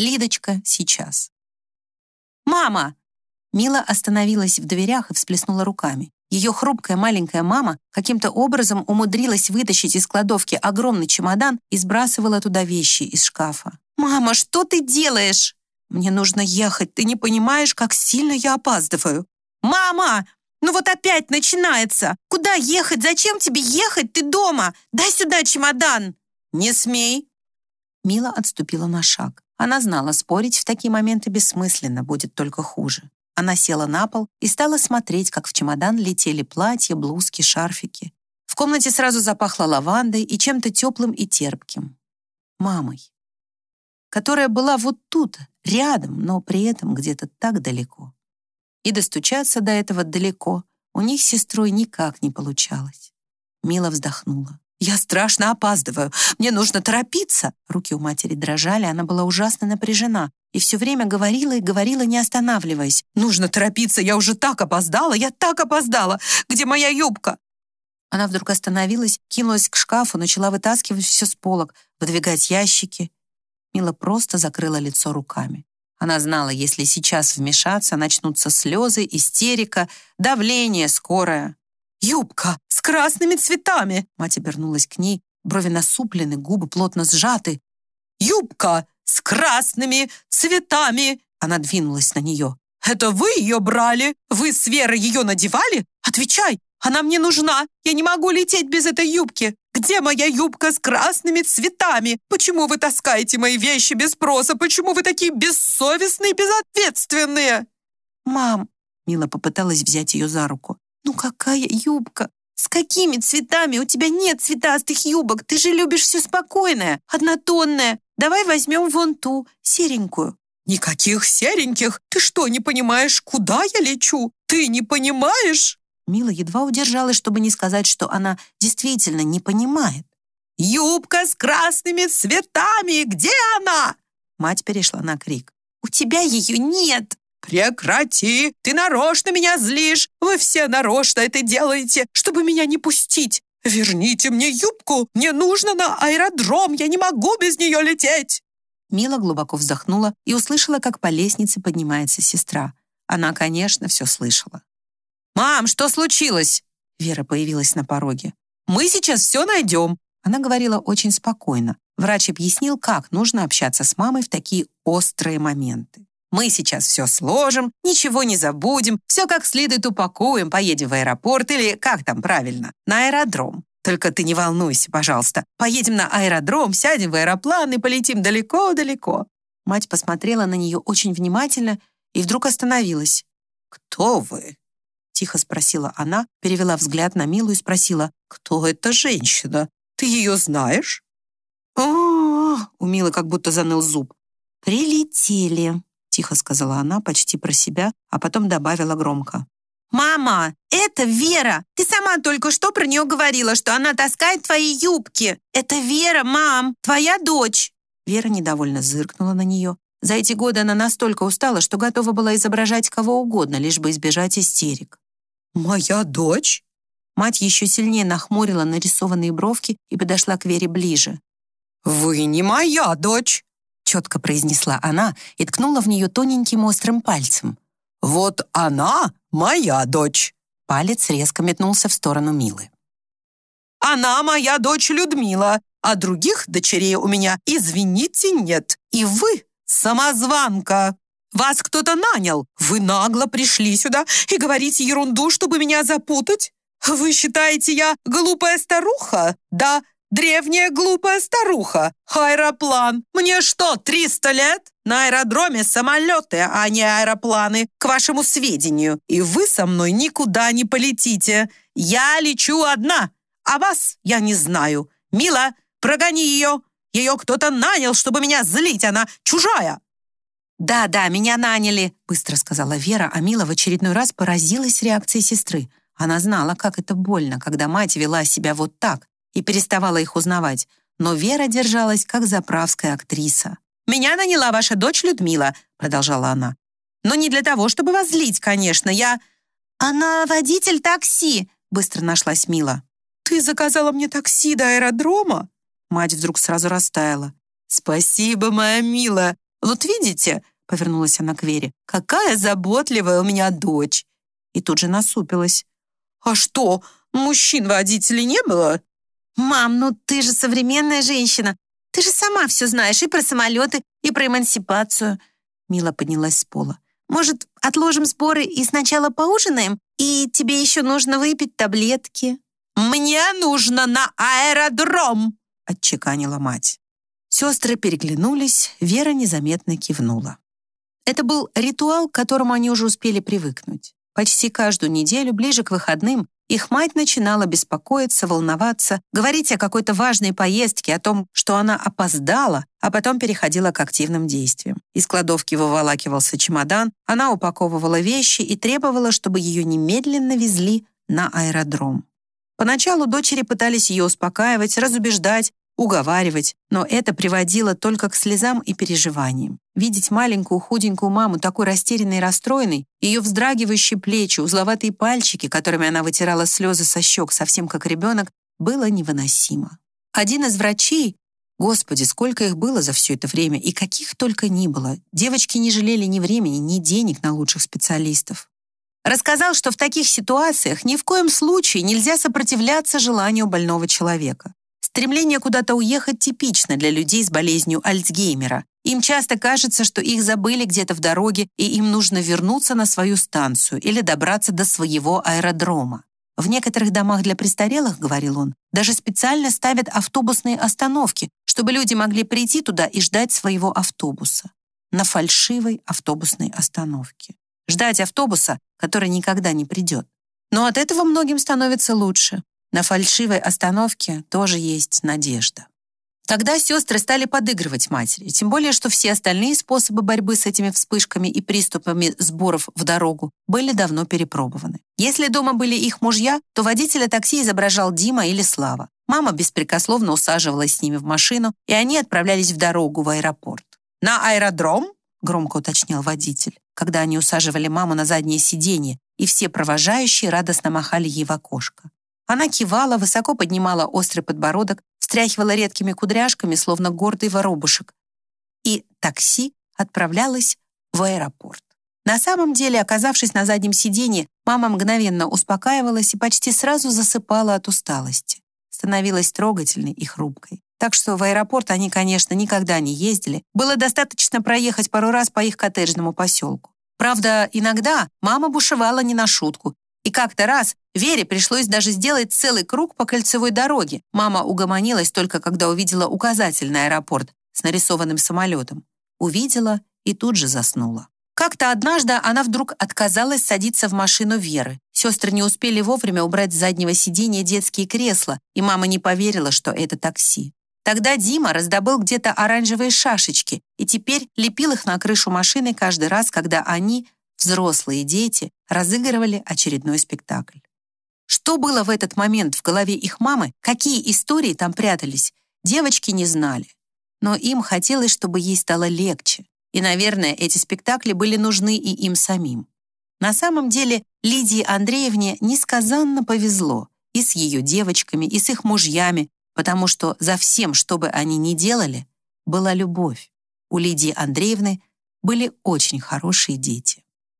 Лидочка сейчас. «Мама!» Мила остановилась в дверях и всплеснула руками. Ее хрупкая маленькая мама каким-то образом умудрилась вытащить из кладовки огромный чемодан и сбрасывала туда вещи из шкафа. «Мама, что ты делаешь?» «Мне нужно ехать, ты не понимаешь, как сильно я опаздываю». «Мама, ну вот опять начинается! Куда ехать? Зачем тебе ехать? Ты дома! Дай сюда чемодан!» «Не смей!» Мила отступила на шаг. Она знала, спорить в такие моменты бессмысленно, будет только хуже. Она села на пол и стала смотреть, как в чемодан летели платья, блузки, шарфики. В комнате сразу запахло лавандой и чем-то теплым и терпким. Мамой. Которая была вот тут, рядом, но при этом где-то так далеко. И достучаться до этого далеко у них с сестрой никак не получалось. Мила вздохнула. «Я страшно опаздываю. Мне нужно торопиться!» Руки у матери дрожали, она была ужасно напряжена и все время говорила и говорила, не останавливаясь. «Нужно торопиться, я уже так опоздала, я так опоздала! Где моя юбка?» Она вдруг остановилась, кинулась к шкафу, начала вытаскивать все с полок, выдвигать ящики. Мила просто закрыла лицо руками. Она знала, если сейчас вмешаться, начнутся слезы, истерика, давление скорое. «Юбка с красными цветами!» Мать обернулась к ней, брови насуплены, губы плотно сжаты. «Юбка с красными цветами!» Она двинулась на нее. «Это вы ее брали? Вы с Верой ее надевали? Отвечай! Она мне нужна! Я не могу лететь без этой юбки! Где моя юбка с красными цветами? Почему вы таскаете мои вещи без спроса? Почему вы такие бессовестные и безответственные?» «Мам!» Мила попыталась взять ее за руку. «Ну какая юбка? С какими цветами? У тебя нет цветастых юбок. Ты же любишь все спокойное, однотонное. Давай возьмем вон ту, серенькую». «Никаких сереньких! Ты что, не понимаешь, куда я лечу? Ты не понимаешь?» Мила едва удержалась, чтобы не сказать, что она действительно не понимает. «Юбка с красными цветами! Где она?» Мать перешла на крик. «У тебя ее нет!» «Прекрати! Ты нарочно меня злишь! Вы все нарочно это делаете, чтобы меня не пустить! Верните мне юбку! Мне нужно на аэродром! Я не могу без нее лететь!» Мила глубоко вздохнула и услышала, как по лестнице поднимается сестра. Она, конечно, все слышала. «Мам, что случилось?» Вера появилась на пороге. «Мы сейчас все найдем!» Она говорила очень спокойно. Врач объяснил, как нужно общаться с мамой в такие острые моменты. Мы сейчас все сложим, ничего не забудем, все как следует упакуем, поедем в аэропорт или, как там правильно, на аэродром. Только ты не волнуйся, пожалуйста. Поедем на аэродром, сядем в аэроплан и полетим далеко-далеко». Мать посмотрела на нее очень внимательно и вдруг остановилась. «Кто вы?» Тихо спросила она, перевела взгляд на Милу и спросила, «Кто эта женщина? Ты ее знаешь?» «О, у Милы как будто заныл зуб. «Прилетели», тихо сказала она почти про себя, а потом добавила громко. «Мама, это Вера! Ты сама только что про нее говорила, что она таскает твои юбки! Это Вера, мам, твоя дочь!» Вера недовольно зыркнула на нее. За эти годы она настолько устала, что готова была изображать кого угодно, лишь бы избежать истерик. «Моя дочь?» Мать еще сильнее нахмурила нарисованные бровки и подошла к Вере ближе. «Вы не моя дочь!» Четко произнесла она и ткнула в нее тоненьким острым пальцем. «Вот она моя дочь!» Палец резко метнулся в сторону Милы. «Она моя дочь Людмила, а других дочерей у меня, извините, нет. И вы самозванка!» Вас кто-то нанял. Вы нагло пришли сюда и говорите ерунду, чтобы меня запутать? Вы считаете, я глупая старуха? Да, Древняя глупая старуха. Аэроплан. Мне что, 300 лет? На аэродроме самолеты, а не аэропланы, к вашему сведению. И вы со мной никуда не полетите. Я лечу одна, а вас я не знаю. Мила, прогони ее. Ее кто-то нанял, чтобы меня злить. Она чужая. «Да, да, меня наняли», — быстро сказала Вера, а Мила в очередной раз поразилась реакцией сестры. Она знала, как это больно, когда мать вела себя вот так, и переставала их узнавать, но Вера держалась как заправская актриса. «Меня наняла ваша дочь Людмила», — продолжала она. «Но не для того, чтобы вас злить, конечно, я...» «Она водитель такси», — быстро нашлась Мила. «Ты заказала мне такси до аэродрома?» Мать вдруг сразу растаяла. «Спасибо, моя мила. «Вот видите», — повернулась она к Вере, «какая заботливая у меня дочь!» И тут же насупилась. «А что, мужчин-водителей не было?» «Мам, ну ты же современная женщина. Ты же сама все знаешь и про самолеты, и про эмансипацию». Мила поднялась с пола. «Может, отложим сборы и сначала поужинаем? И тебе еще нужно выпить таблетки». «Мне нужно на аэродром!» отчеканила мать. Сестры переглянулись, Вера незаметно кивнула. Это был ритуал, к которому они уже успели привыкнуть. Почти каждую неделю, ближе к выходным, их мать начинала беспокоиться, волноваться, говорить о какой-то важной поездке, о том, что она опоздала, а потом переходила к активным действиям. Из кладовки выволакивался чемодан, она упаковывала вещи и требовала, чтобы ее немедленно везли на аэродром. Поначалу дочери пытались ее успокаивать, разубеждать, уговаривать, но это приводило только к слезам и переживаниям. Видеть маленькую худенькую маму такой растерянной и расстроенной, ее вздрагивающие плечи, узловатые пальчики, которыми она вытирала слезы со щек, совсем как ребенок, было невыносимо. Один из врачей, господи, сколько их было за все это время, и каких только ни было, девочки не жалели ни времени, ни денег на лучших специалистов. Рассказал, что в таких ситуациях ни в коем случае нельзя сопротивляться желанию больного человека. Стремление куда-то уехать типично для людей с болезнью Альцгеймера. Им часто кажется, что их забыли где-то в дороге, и им нужно вернуться на свою станцию или добраться до своего аэродрома. В некоторых домах для престарелых, говорил он, даже специально ставят автобусные остановки, чтобы люди могли прийти туда и ждать своего автобуса. На фальшивой автобусной остановке. Ждать автобуса, который никогда не придет. Но от этого многим становится лучше. На фальшивой остановке тоже есть надежда. Тогда сестры стали подыгрывать матери, тем более, что все остальные способы борьбы с этими вспышками и приступами сборов в дорогу были давно перепробованы. Если дома были их мужья, то водителя такси изображал Дима или Слава. Мама беспрекословно усаживалась с ними в машину, и они отправлялись в дорогу в аэропорт. «На аэродром?» — громко уточнил водитель, когда они усаживали маму на заднее сиденье, и все провожающие радостно махали ей в окошко. Она кивала, высоко поднимала острый подбородок, встряхивала редкими кудряшками, словно гордый воробушек. И такси отправлялось в аэропорт. На самом деле, оказавшись на заднем сиденье, мама мгновенно успокаивалась и почти сразу засыпала от усталости. Становилась трогательной и хрупкой. Так что в аэропорт они, конечно, никогда не ездили. Было достаточно проехать пару раз по их коттеджному поселку. Правда, иногда мама бушевала не на шутку и как-то раз Вере пришлось даже сделать целый круг по кольцевой дороге. Мама угомонилась только когда увидела указательный аэропорт с нарисованным самолетом. Увидела и тут же заснула. Как-то однажды она вдруг отказалась садиться в машину Веры. Сестры не успели вовремя убрать с заднего сиденья детские кресла, и мама не поверила, что это такси. Тогда Дима раздобыл где-то оранжевые шашечки и теперь лепил их на крышу машины каждый раз, когда они взрослые дети разыгрывали очередной спектакль. Что было в этот момент в голове их мамы, какие истории там прятались, девочки не знали. Но им хотелось, чтобы ей стало легче. И, наверное, эти спектакли были нужны и им самим. На самом деле Лидии Андреевне несказанно повезло и с ее девочками, и с их мужьями, потому что за всем, что бы они ни делали, была любовь. У Лидии Андреевны были очень хорошие дети.